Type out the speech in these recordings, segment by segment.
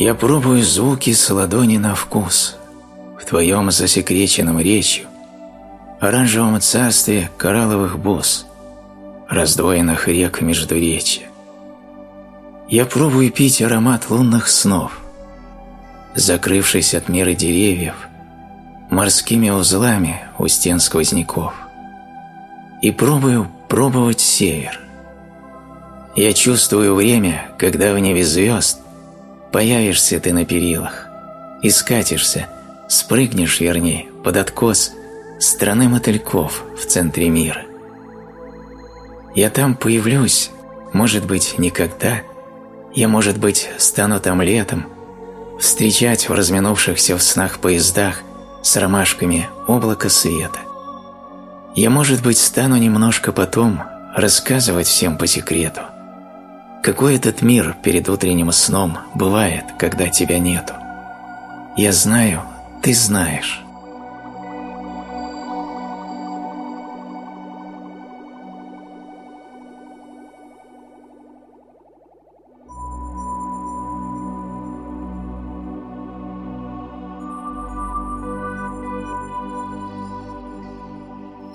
Я пробую звуки с ладони на вкус В твоем засекреченном речью Оранжевом царстве коралловых бус Раздвоенных рек междуречья Я пробую пить аромат лунных снов Закрывшись от мира деревьев Морскими узлами у стен сквозняков. И пробую пробовать север. Я чувствую время, когда в небе звезд Появишься ты на перилах и скатишься, спрыгнешь, вернее, под откос страны мотыльков в центре мира. Я там появлюсь, может быть, никогда, я, может быть, стану там летом, встречать в разминувшихся в снах поездах с ромашками облако света. Я, может быть, стану немножко потом рассказывать всем по секрету – какой этот мир перед утренним сном бывает, когда тебя нету? Я знаю, ты знаешь.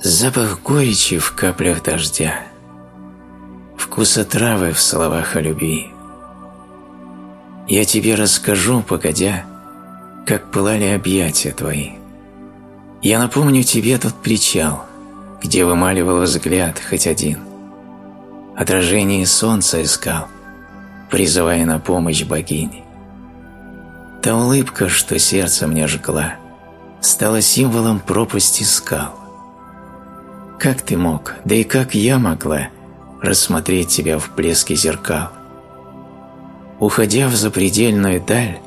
Запах горечи в каплях дождя – вкуса травы в словах о любви. Я тебе расскажу, погодя, как пылали объятия твои. Я напомню тебе тот причал, где вымаливал взгляд хоть один. Отражение солнца искал, призывая на помощь богини. Та улыбка, что сердце мне жгла, стала символом пропасти скал. Как ты мог, да и как я могла – рассмотреть тебя в блеске зеркал. Уходя в запредельную даль,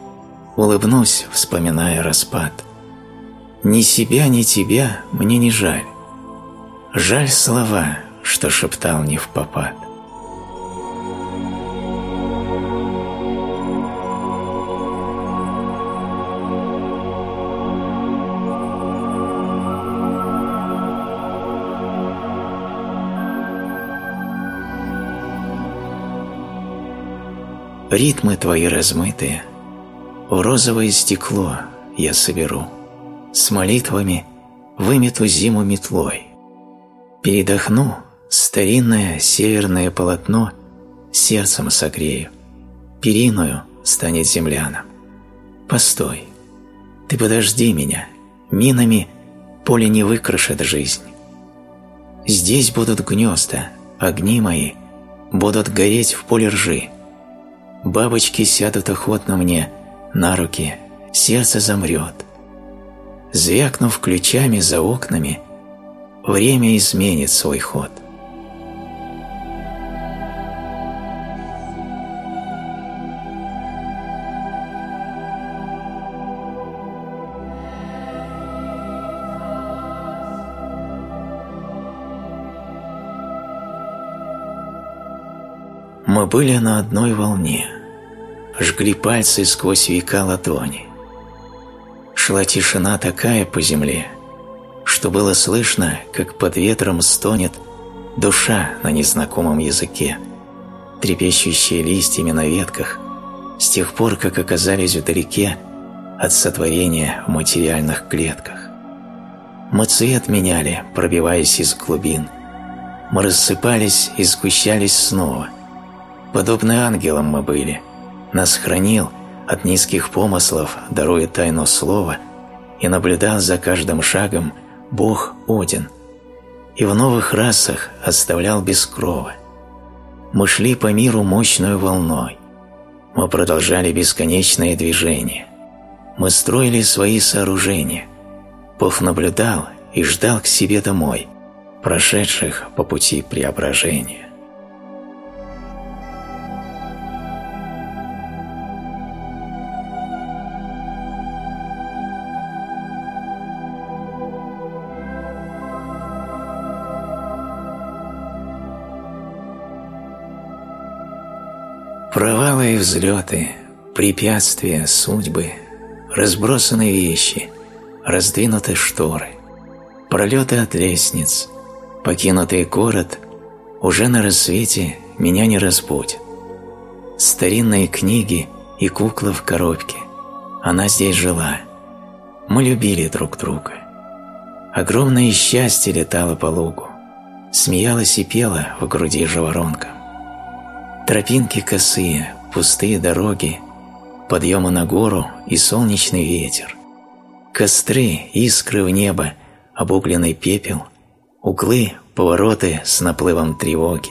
улыбнусь, вспоминая распад. Ни себя, ни тебя мне не жаль. Жаль слова, что шептал не в попад. Ритмы твои размытые В розовое стекло я соберу, С молитвами вымету зиму метлой. Передохну, старинное северное полотно Сердцем согрею, периную станет земляном. Постой, ты подожди меня, минами поле не выкрашит жизнь. Здесь будут гнезда, огни мои будут гореть в поле ржи. Бабочки сядут охотно мне на руки, сердце замрет. Звякнув ключами за окнами, время изменит свой ход. Мы были на одной волне жгли пальцы сквозь века ладони. Шла тишина такая по земле, что было слышно, как под ветром стонет душа на незнакомом языке, трепещущие листьями на ветках, с тех пор, как оказались вдалеке от сотворения в материальных клетках. Мы цвет меняли, пробиваясь из глубин. Мы рассыпались и сгущались снова. Подобны ангелам мы были, нас хранил от низких помыслов, даруя тайну слова, и наблюдал за каждым шагом Бог Один, и в новых расах оставлял без крова. Мы шли по миру мощной волной, мы продолжали бесконечное движение, мы строили свои сооружения. Бог наблюдал и ждал к себе домой, прошедших по пути преображения. Провалы и взлеты, препятствия, судьбы, разбросанные вещи, раздвинуты шторы, пролеты от лестниц, покинутый город уже на рассвете меня не разбудят. Старинные книги и кукла в коробке. Она здесь жила. Мы любили друг друга. Огромное счастье летало по лугу. Смеялась и пела в груди жаворонка. Тропинки косые, пустые дороги, подъемы на гору и солнечный ветер. Костры, искры в небо, обугленный пепел, углы, повороты с наплывом тревоги.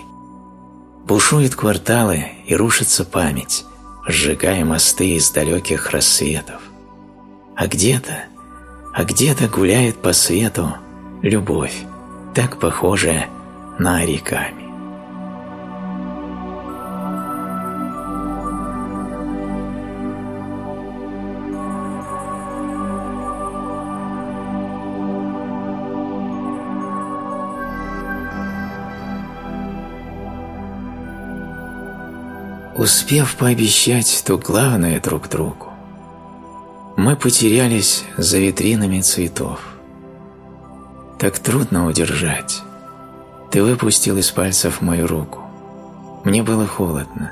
Бушуют кварталы и рушится память, сжигая мосты из далеких рассветов. А где-то, а где-то гуляет по свету любовь, так похожая на оригами. Успев пообещать то главное друг другу, мы потерялись за витринами цветов. Так трудно удержать. Ты выпустил из пальцев мою руку. Мне было холодно.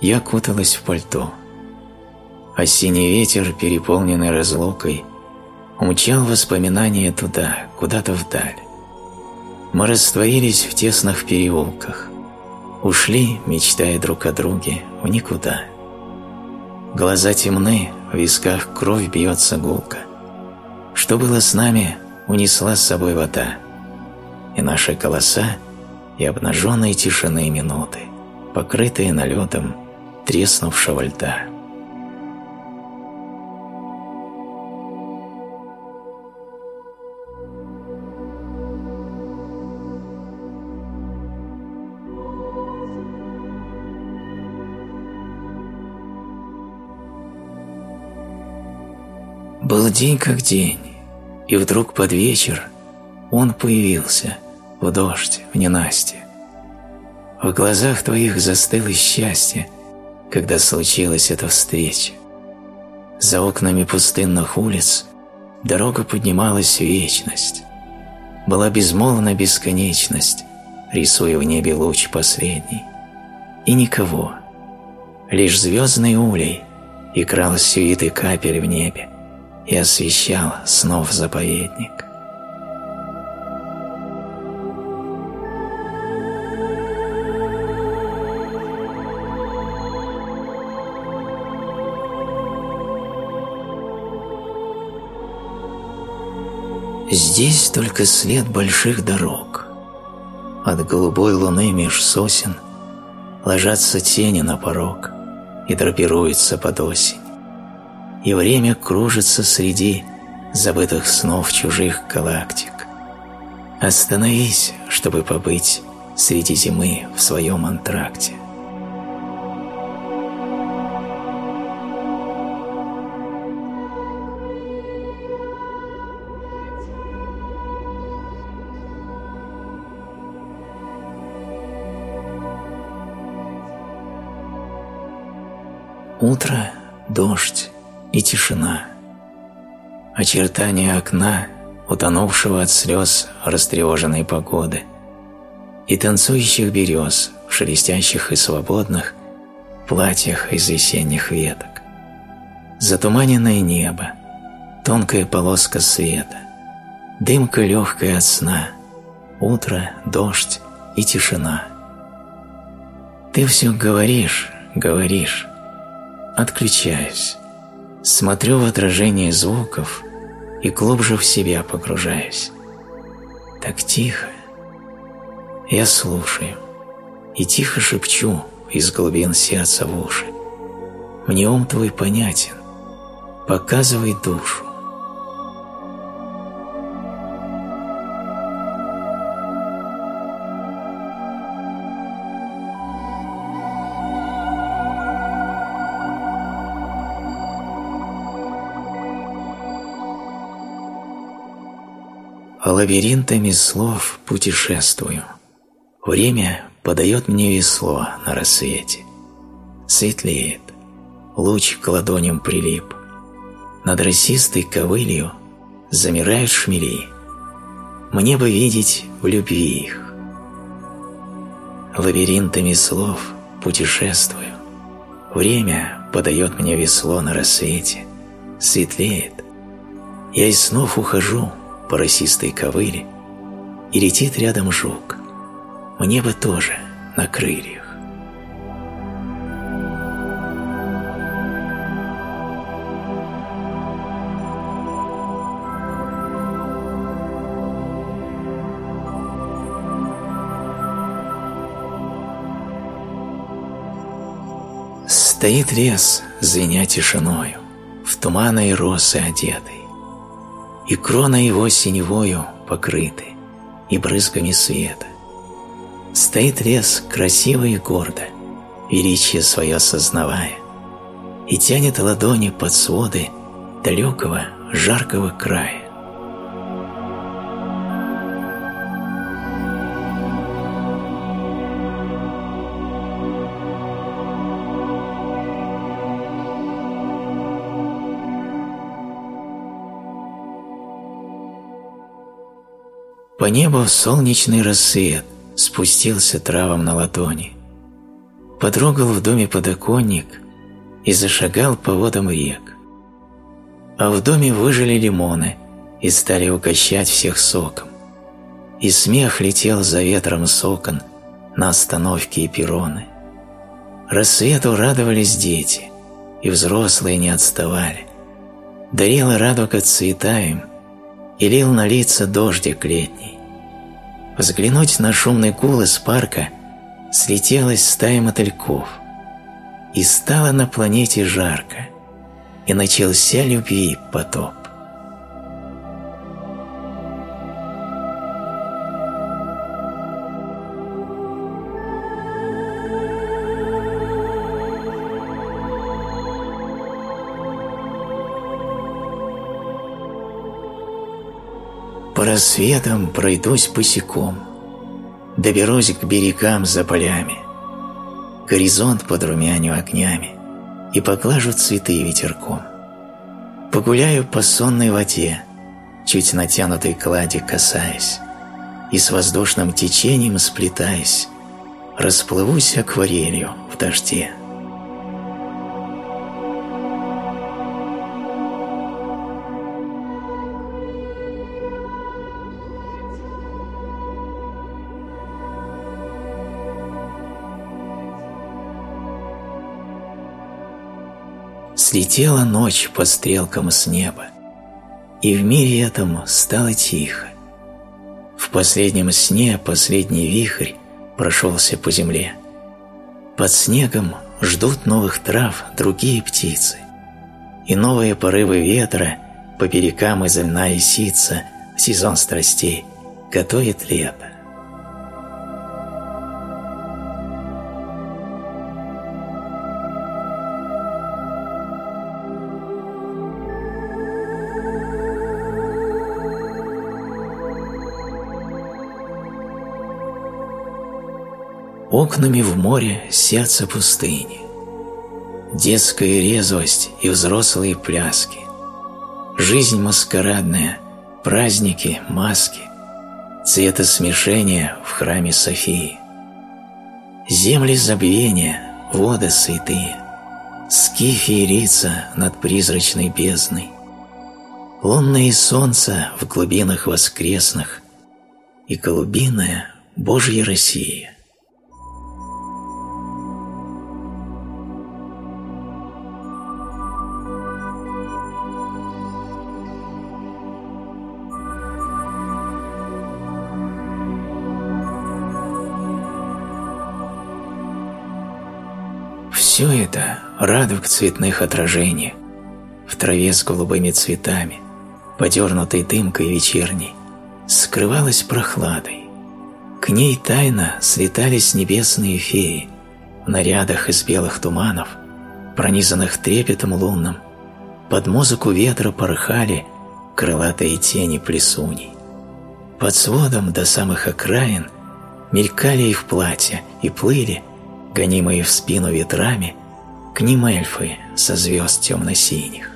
Я куталась в пальто. Осенний ветер, переполненный разлукой, умчал воспоминания туда, куда-то вдаль. Мы растворились в тесных переулках, Ушли, мечтая друг о друге, в никуда. Глаза темны, в висках кровь бьется гулко. Что было с нами, унесла с собой вода. И наши голоса, и обнаженные тишины минуты, покрытые налетом треснувшего льда. Был день как день, и вдруг под вечер он появился в дождь, в ненастье. В глазах твоих застыло счастье, когда случилась эта встреча. За окнами пустынных улиц дорога поднималась в вечность. Была безмолвна бесконечность, рисуя в небе луч последний. И никого, лишь звездный улей играл сюиты капель в небе, и освещал снов заповедник. Здесь только след больших дорог. От голубой луны меж сосен ложатся тени на порог и драпируются под осень и время кружится среди забытых снов чужих галактик. Остановись, чтобы побыть среди зимы в своем антракте. Утро, дождь, и тишина. Очертания окна, утонувшего от слез растревоженной погоды, и танцующих берез в шелестящих и свободных платьях из весенних веток. Затуманенное небо, тонкая полоска света, дымка легкая от сна, утро, дождь и тишина. Ты все говоришь, говоришь, отключаюсь. Смотрю в отражение звуков и глубже в себя погружаюсь. Так тихо. Я слушаю и тихо шепчу из глубин сердца в уши. Мне ум твой понятен, показывай душу. Лабиринтами слов путешествую. Время подает мне весло на рассвете. Светлеет, луч к ладоням прилип. Над росистой ковылью замирают шмели. Мне бы видеть в любви их. Лабиринтами слов путешествую. Время подает мне весло на рассвете, светлеет. Я из снов ухожу по росистой ковыле, и летит рядом жук. Мне бы тоже на крыльях. Стоит лес, звеня тишиною, В тумана и росы одетый, И крона его синевою покрыты, И брызгами света. Стоит лес красиво и гордо, Величие свое сознавая, И тянет ладони под своды Далекого жаркого края. По небу солнечный рассвет спустился травом на ладони, потрогал в доме подоконник и зашагал по водам рек. А в доме выжили лимоны и стали угощать всех соком. И смех летел за ветром сокон на остановки и перроны. Рассвету радовались дети, и взрослые не отставали. Дарила радуга цвета им, и лил на лица дождик летний. Взглянуть на шумный гул из парка слетелась стая мотыльков. И стало на планете жарко, и начался любви потоп. По рассветам пройдусь босиком, Доберусь к берегам за полями, Горизонт подрумяню огнями И поглажу цветы ветерком. Погуляю по сонной воде, Чуть натянутой клади касаясь, И с воздушным течением сплетаясь, Расплывусь акварелью в дожде. Слетела ночь по стрелкам с неба, и в мире этом стало тихо. В последнем сне последний вихрь прошелся по земле. Под снегом ждут новых трав другие птицы, и новые порывы ветра по берегам из льна и сица сезон страстей готовит лето. Окнами в море сердце пустыни. Детская резвость и взрослые пляски. Жизнь маскарадная, праздники, маски, Цветосмешение в храме Софии. Земли забвения, воды святые, Скифии лица над призрачной бездной, Лунное солнце в глубинах воскресных И голубиная Божья Россия. Это – радуг цветных отражений, в траве с голубыми цветами, подернутой дымкой вечерней, скрывалась прохладой. К ней тайно слетались небесные феи в нарядах из белых туманов, пронизанных трепетом лунным, под музыку ветра порхали крылатые тени плесуней. Под сводом до самых окраин мелькали их платья и плыли – гонимые в спину ветрами, к ним эльфы со звезд темно-синих.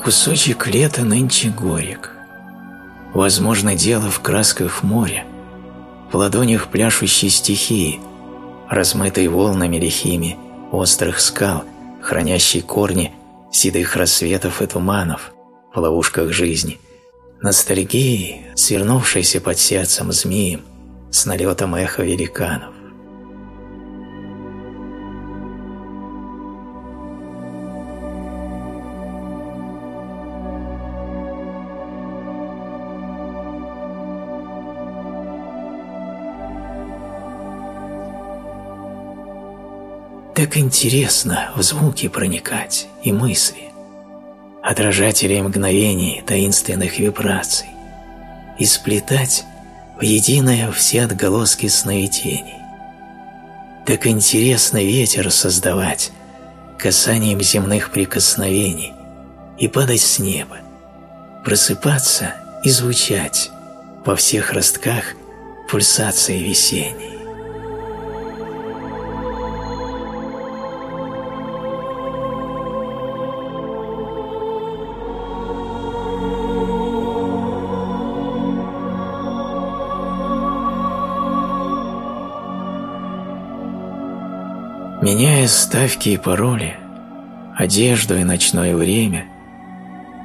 Кусочек лета нынче горек. Возможно, дело в красках моря, в ладонях пляшущей стихии, Размытой волнами лихими Острых скал, хранящей корни Седых рассветов и туманов В ловушках жизни, Ностальгии, свернувшейся под сердцем змеем С налетом эха великанов. Так интересно в звуки проникать и мысли, отражатели мгновений таинственных вибраций, и сплетать в единое все отголоски сновидений. Так интересно ветер создавать касанием земных прикосновений и падать с неба, просыпаться и звучать во всех ростках пульсации весенней. Меняя ставки и пароли, одежду и ночное время,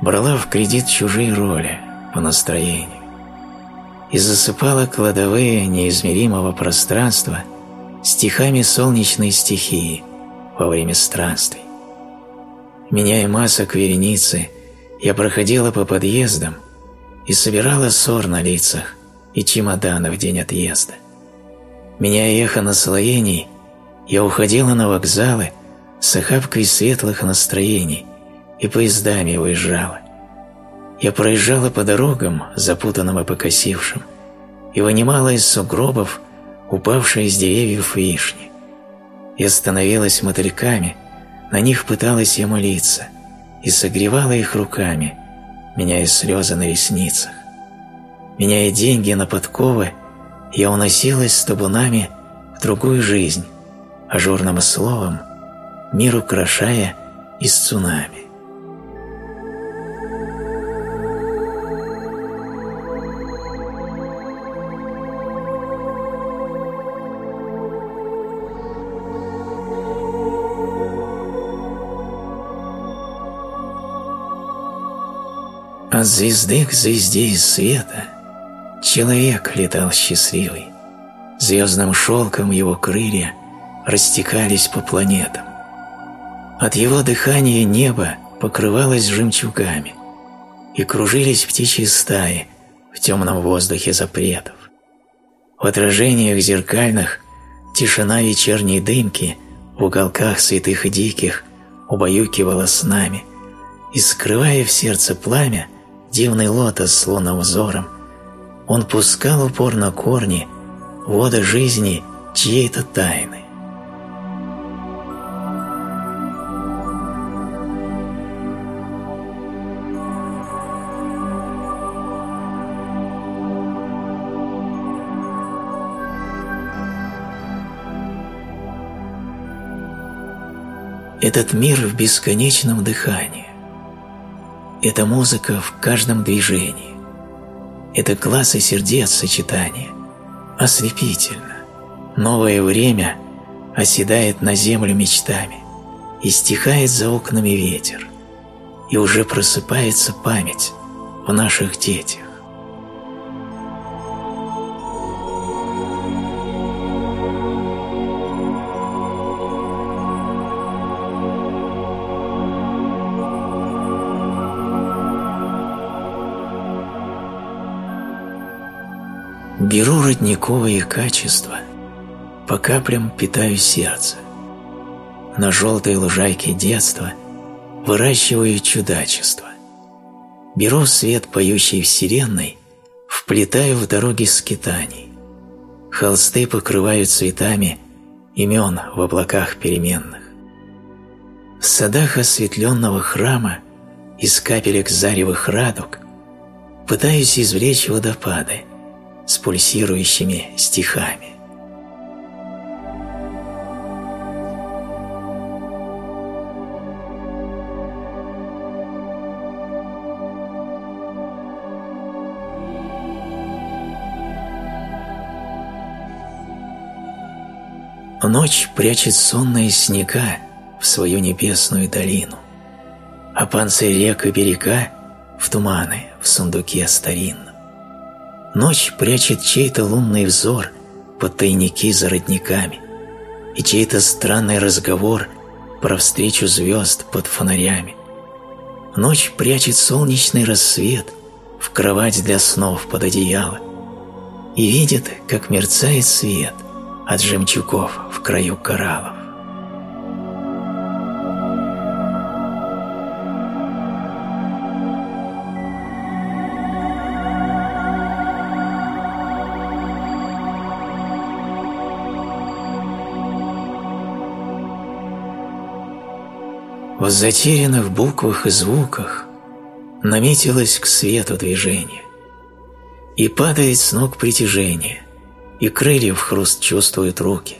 брала в кредит чужие роли по настроению и засыпала кладовые неизмеримого пространства стихами солнечной стихии во время странствий. Меняя масок вереницы, я проходила по подъездам и собирала ссор на лицах и чемоданы в день отъезда. Меняя эхо наслоений, я уходила на вокзалы с охапкой светлых настроений и поездами уезжала. Я проезжала по дорогам, запутанным и покосившим, и вынимала из сугробов упавшие из деревьев вишни. Я становилась мотыльками, на них пыталась я молиться, и согревала их руками, меняя слезы на ресницах. Меняя деньги на подковы, я уносилась с табунами в другую жизнь, ажурным словом, мир украшая из цунами. От звезды к звезде из света человек летал счастливый, звездным шелком его крылья растекались по планетам. От его дыхания небо покрывалось жемчугами, и кружились птичьи стаи в темном воздухе запретов. В отражениях зеркальных тишина вечерней дымки в уголках святых и диких убаюкивала нами, и, скрывая в сердце пламя, дивный лотос с лунным взором, он пускал упор на корни воды жизни чьей-то тайны. Этот мир в бесконечном дыхании. Это музыка в каждом движении. Это и сердец сочетание. Ослепительно. Новое время оседает на землю мечтами, и стихает за окнами ветер, и уже просыпается память в наших детях. Беру родниковые качества, по каплям питаю сердце. На желтой лужайке детства выращиваю чудачество. Беру свет поющей вселенной, вплетаю в дороги скитаний. Холсты покрывают цветами имен в облаках переменных. В садах осветленного храма из капелек заревых радуг пытаюсь извлечь водопады – с пульсирующими стихами. Ночь прячет сонные снега в свою небесную долину, а панцирь рек и берега в туманы в сундуке старин. Ночь прячет чей-то лунный взор под тайники за родниками и чей-то странный разговор про встречу звезд под фонарями. Ночь прячет солнечный рассвет в кровать для снов под одеяло и видит, как мерцает свет от жемчугов в краю кораллов. В затерянных буквах и звуках наметилось к свету движение, и падает с ног притяжение, и крыльев хруст чувствуют руки,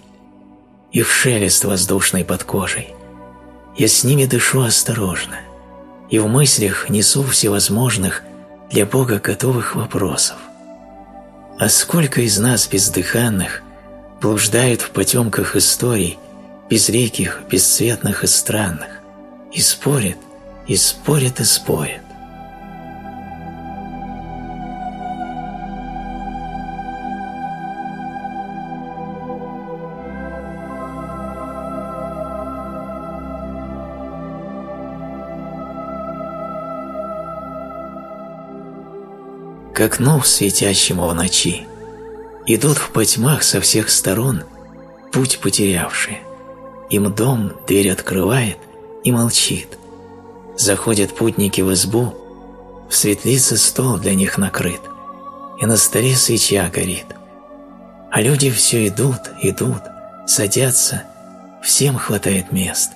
их шелест воздушный под кожей. Я с ними дышу осторожно, и в мыслях несу всевозможных для Бога готовых вопросов. А сколько из нас бездыханных блуждают в потемках историй, безликих, бесцветных и странных, и спорит, и спорит, и спорит. Как нов светящему в ночи, идут в потьмах со всех сторон путь потерявшие. Им дом дверь открывает – и молчит. Заходят путники в избу, в светлице стол для них накрыт, и на столе свеча горит. А люди все идут, идут, садятся, всем хватает мест,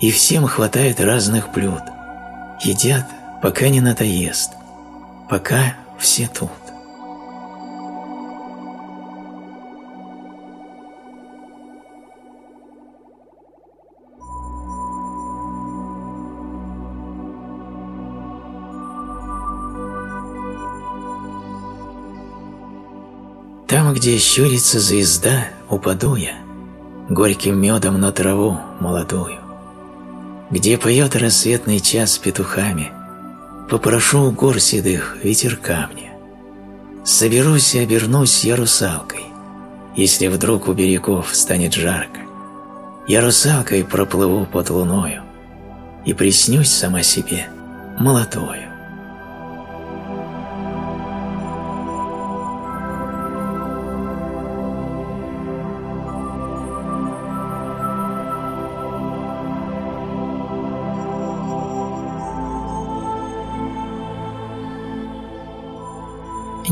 и всем хватает разных блюд. Едят, пока не надоест, пока все тут. Где щурится звезда, упаду я, Горьким медом на траву молодую. Где поет рассветный час петухами, Попрошу у гор седых ветерка мне. Соберусь и обернусь я русалкой, Если вдруг у берегов станет жарко. Я русалкой проплыву под луною И приснюсь сама себе молодою.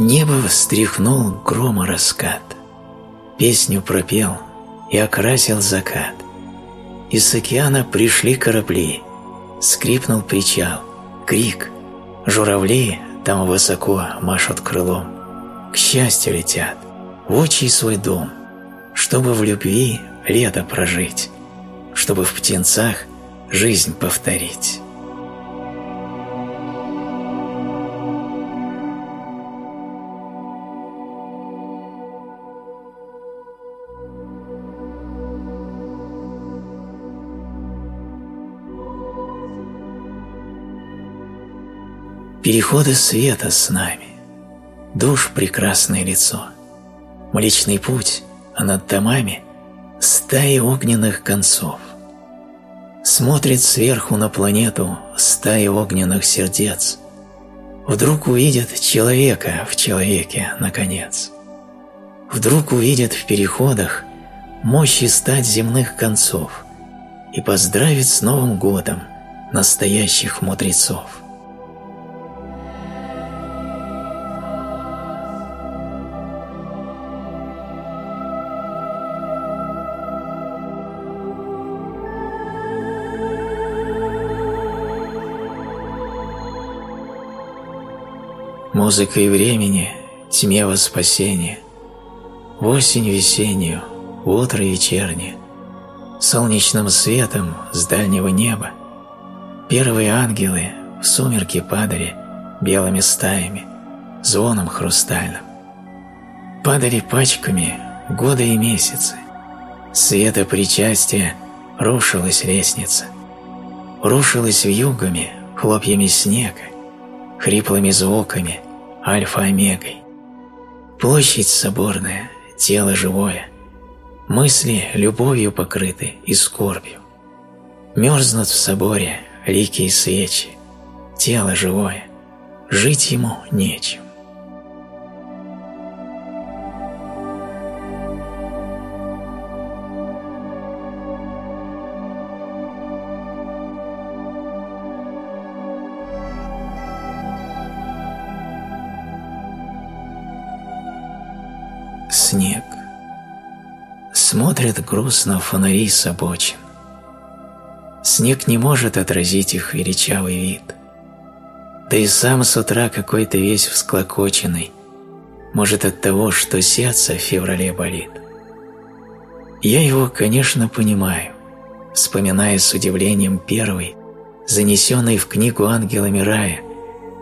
Небо встряхнул грома раскат, Песню пропел и окрасил закат. Из океана пришли корабли, Скрипнул причал, крик, Журавли там высоко машут крылом, К счастью летят, в отчий свой дом, Чтобы в любви лето прожить, Чтобы в птенцах жизнь повторить. Переходы света с нами, душ прекрасное лицо, Млечный путь, а над домами стаи огненных концов. Смотрит сверху на планету стаи огненных сердец, Вдруг увидит человека в человеке, наконец. Вдруг увидит в переходах мощи стать земных концов И поздравит с Новым годом настоящих мудрецов. Музыкой времени, тьме во спасение, осень весеннюю, в утро вечернее, солнечным светом с дальнего неба, первые ангелы в сумерки падали белыми стаями, звоном хрустальным. Падали пачками годы и месяцы, Света причастия рушилась лестница. Рушилась вьюгами, хлопьями снега, хриплыми звуками, альфа-омегой. Площадь соборная, тело живое, мысли любовью покрыты и скорбью. Мерзнут в соборе лики и свечи, тело живое, жить ему нечем. Снег. Смотрят грустно фонари с обочин. Снег не может отразить их величавый вид. Да и сам с утра какой-то весь всклокоченный, может от того, что сердце в феврале болит. Я его, конечно, понимаю, вспоминая с удивлением первый, занесенный в книгу ангелами рая,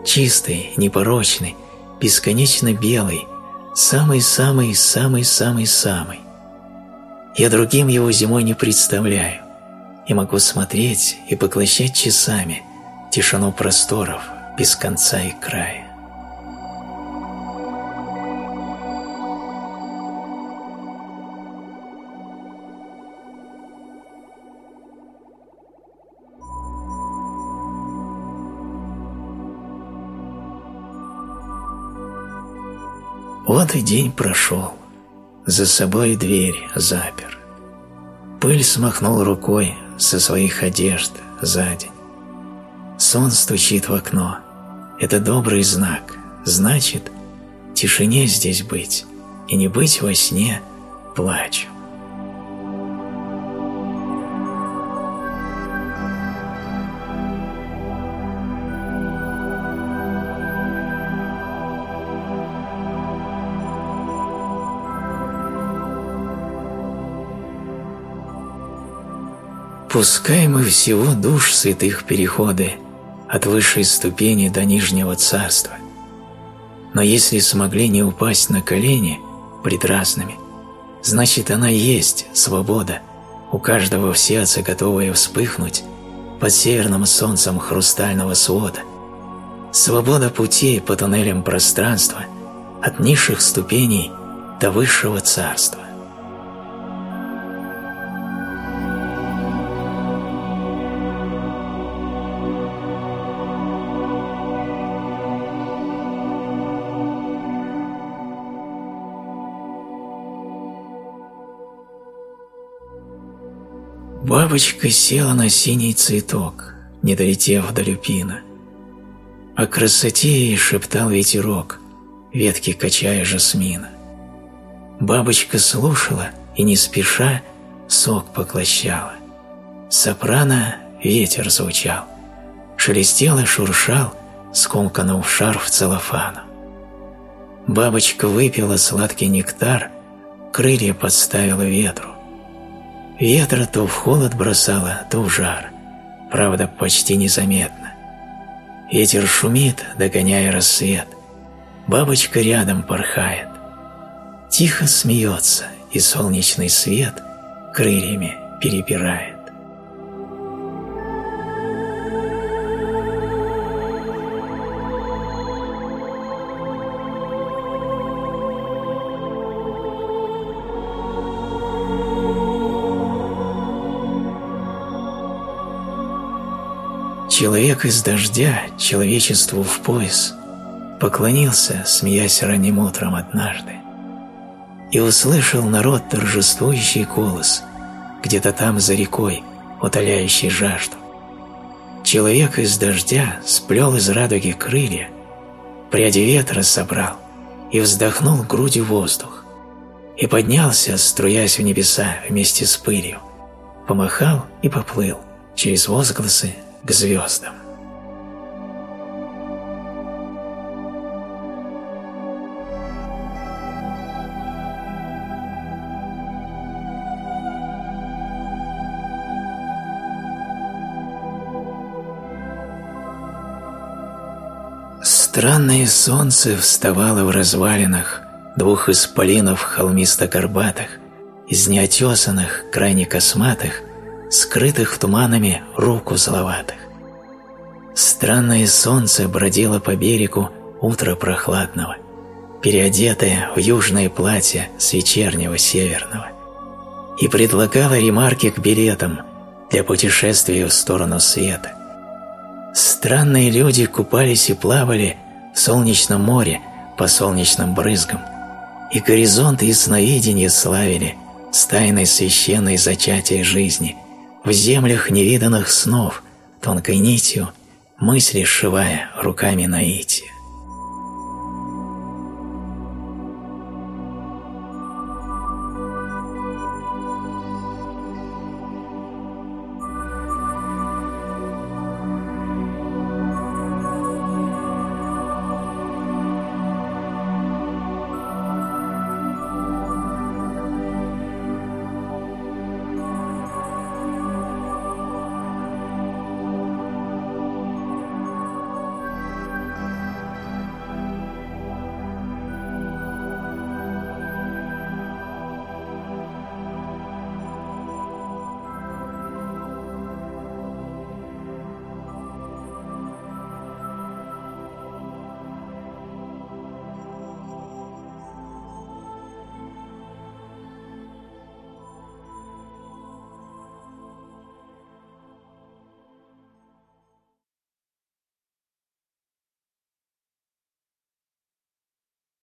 чистый, непорочный, бесконечно белый, самый-самый-самый-самый-самый. Я другим его зимой не представляю, и могу смотреть и поглощать часами тишину просторов без конца и края. Вот и день прошел, за собой дверь запер. Пыль смахнул рукой со своих одежд за день. Сон стучит в окно. Это добрый знак. Значит, тишине здесь быть и не быть во сне плачу. Пускай мы всего душ святых переходы от высшей ступени до нижнего царства. Но если смогли не упасть на колени пред разными, значит она есть свобода, у каждого в сердце готовая вспыхнуть под северным солнцем хрустального свода. Свобода путей по туннелям пространства от низших ступеней до высшего царства. Бабочка села на синий цветок, не долетев до люпина. О красоте ей шептал ветерок, ветки качая жасмина. Бабочка слушала и не спеша сок поглощала. Сопрано ветер звучал, шелестел и шуршал, скомканув шарф целлофана. Бабочка выпила сладкий нектар, крылья подставила ветру. Ветра то в холод бросала, то в жар, правда, почти незаметно. Ветер шумит, догоняя рассвет, бабочка рядом порхает. Тихо смеется, и солнечный свет крыльями перебирает. Человек из дождя человечеству в пояс поклонился, смеясь ранним утром однажды, и услышал народ торжествующий голос где-то там за рекой, утоляющий жажду. Человек из дождя сплел из радуги крылья, пряди ветра собрал и вздохнул грудью воздух, и поднялся, струясь в небеса вместе с пылью, помахал и поплыл через возгласы к звездам. Странное солнце вставало в развалинах двух исполинов холмисто-горбатых, из неотесанных, крайне косматых, скрытых туманами рук узловатых. Странное солнце бродило по берегу утра прохладного, переодетое в южное платье с вечернего северного, и предлагало ремарки к билетам для путешествия в сторону света. Странные люди купались и плавали в солнечном море по солнечным брызгам, и горизонт и сновидение славили с тайной священной зачатия жизни в землях невиданных снов, тонкой нитью, мысли сшивая руками наития.